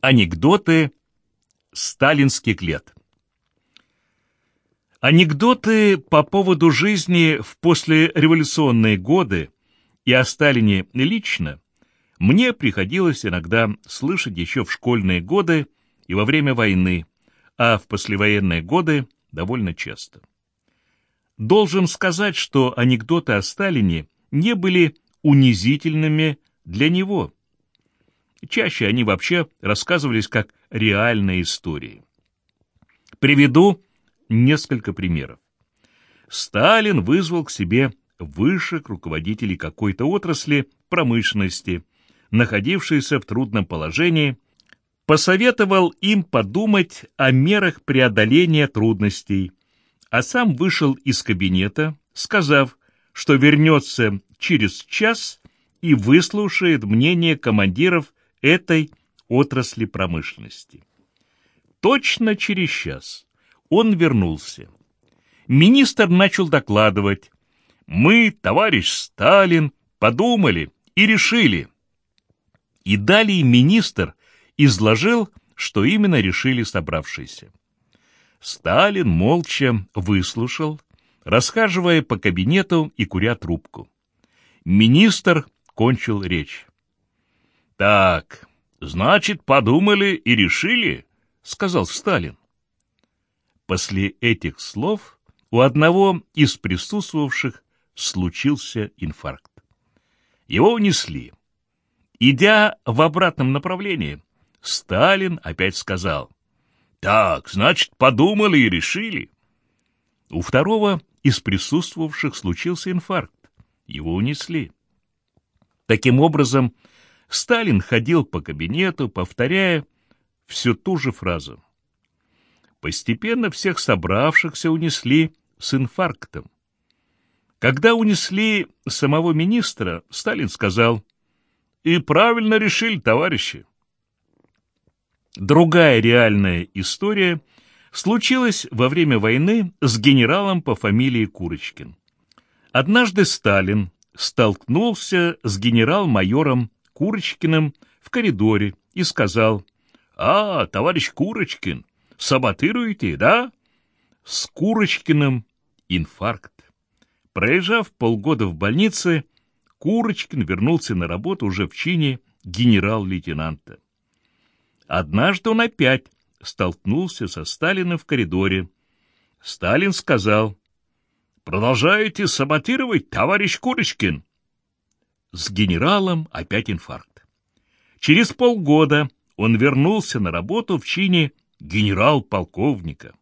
Анекдоты сталинских лет. Анекдоты по поводу жизни в послереволюционные годы и о Сталине лично мне приходилось иногда слышать еще в школьные годы и во время войны, а в послевоенные годы довольно часто. Должен сказать, что анекдоты о Сталине не были унизительными для него – Чаще они вообще рассказывались как реальные истории. Приведу несколько примеров. Сталин вызвал к себе высших руководителей какой-то отрасли промышленности, находившейся в трудном положении, посоветовал им подумать о мерах преодоления трудностей, а сам вышел из кабинета, сказав, что вернется через час и выслушает мнение командиров этой отрасли промышленности. Точно через час он вернулся. Министр начал докладывать. «Мы, товарищ Сталин, подумали и решили». И далее министр изложил, что именно решили собравшиеся. Сталин молча выслушал, расхаживая по кабинету и куря трубку. Министр кончил речь. «Так, значит, подумали и решили?» — сказал Сталин. После этих слов у одного из присутствовавших случился инфаркт. Его унесли. Идя в обратном направлении, Сталин опять сказал, «Так, значит, подумали и решили». У второго из присутствовавших случился инфаркт. Его унесли. Таким образом, Сталин ходил по кабинету, повторяя всю ту же фразу. Постепенно всех собравшихся унесли с инфарктом. Когда унесли самого министра, Сталин сказал, «И правильно решили, товарищи». Другая реальная история случилась во время войны с генералом по фамилии Курочкин. Однажды Сталин столкнулся с генерал-майором Курочкиным в коридоре и сказал, «А, товарищ Курочкин, саботируете, да?» С Курочкиным инфаркт. Проезжав полгода в больнице, Курочкин вернулся на работу уже в чине генерал-лейтенанта. Однажды он опять столкнулся со Сталиным в коридоре. Сталин сказал, «Продолжаете саботировать, товарищ Курочкин?» С генералом опять инфаркт. Через полгода он вернулся на работу в чине генерал-полковника.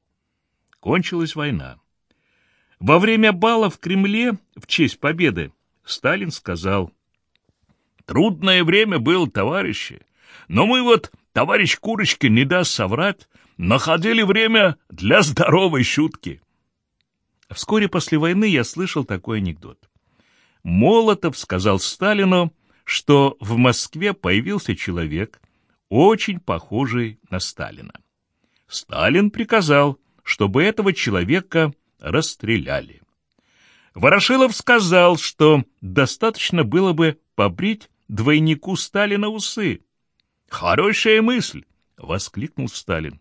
Кончилась война. Во время бала в Кремле в честь победы Сталин сказал, «Трудное время было, товарищи, но мы вот, товарищ Курочкин не даст соврать, находили время для здоровой шутки». Вскоре после войны я слышал такой анекдот. Молотов сказал Сталину, что в Москве появился человек, очень похожий на Сталина. Сталин приказал, чтобы этого человека расстреляли. Ворошилов сказал, что достаточно было бы побрить двойнику Сталина усы. «Хорошая мысль!» — воскликнул Сталин.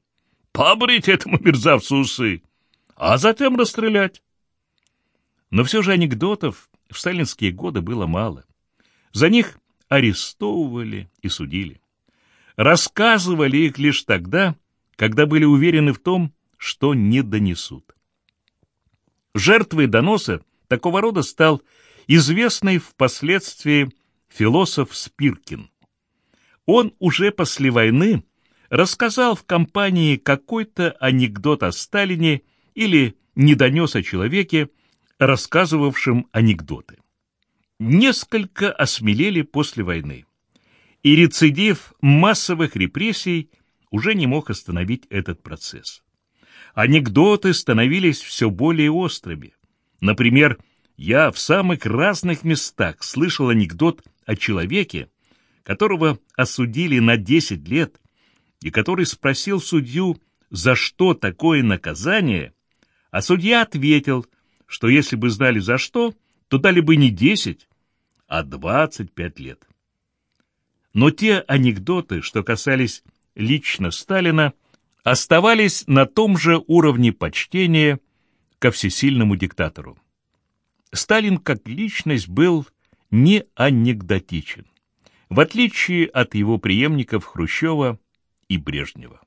«Побрить этому мерзавцу усы, а затем расстрелять!» Но все же анекдотов в сталинские годы было мало. За них арестовывали и судили. Рассказывали их лишь тогда, когда были уверены в том, что не донесут. Жертвой доноса такого рода стал известный впоследствии философ Спиркин. Он уже после войны рассказал в компании какой-то анекдот о Сталине или не донес о человеке, рассказывавшим анекдоты. Несколько осмелели после войны, и рецидив массовых репрессий уже не мог остановить этот процесс. Анекдоты становились все более острыми. Например, я в самых разных местах слышал анекдот о человеке, которого осудили на 10 лет, и который спросил судью, за что такое наказание, а судья ответил, что если бы знали за что, то дали бы не десять, а двадцать пять лет. Но те анекдоты, что касались лично Сталина оставались на том же уровне почтения ко всесильному диктатору. Сталин как личность был не анекдотичен, в отличие от его преемников Хрущева и Брежнева.